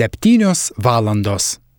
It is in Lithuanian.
septynios valandos.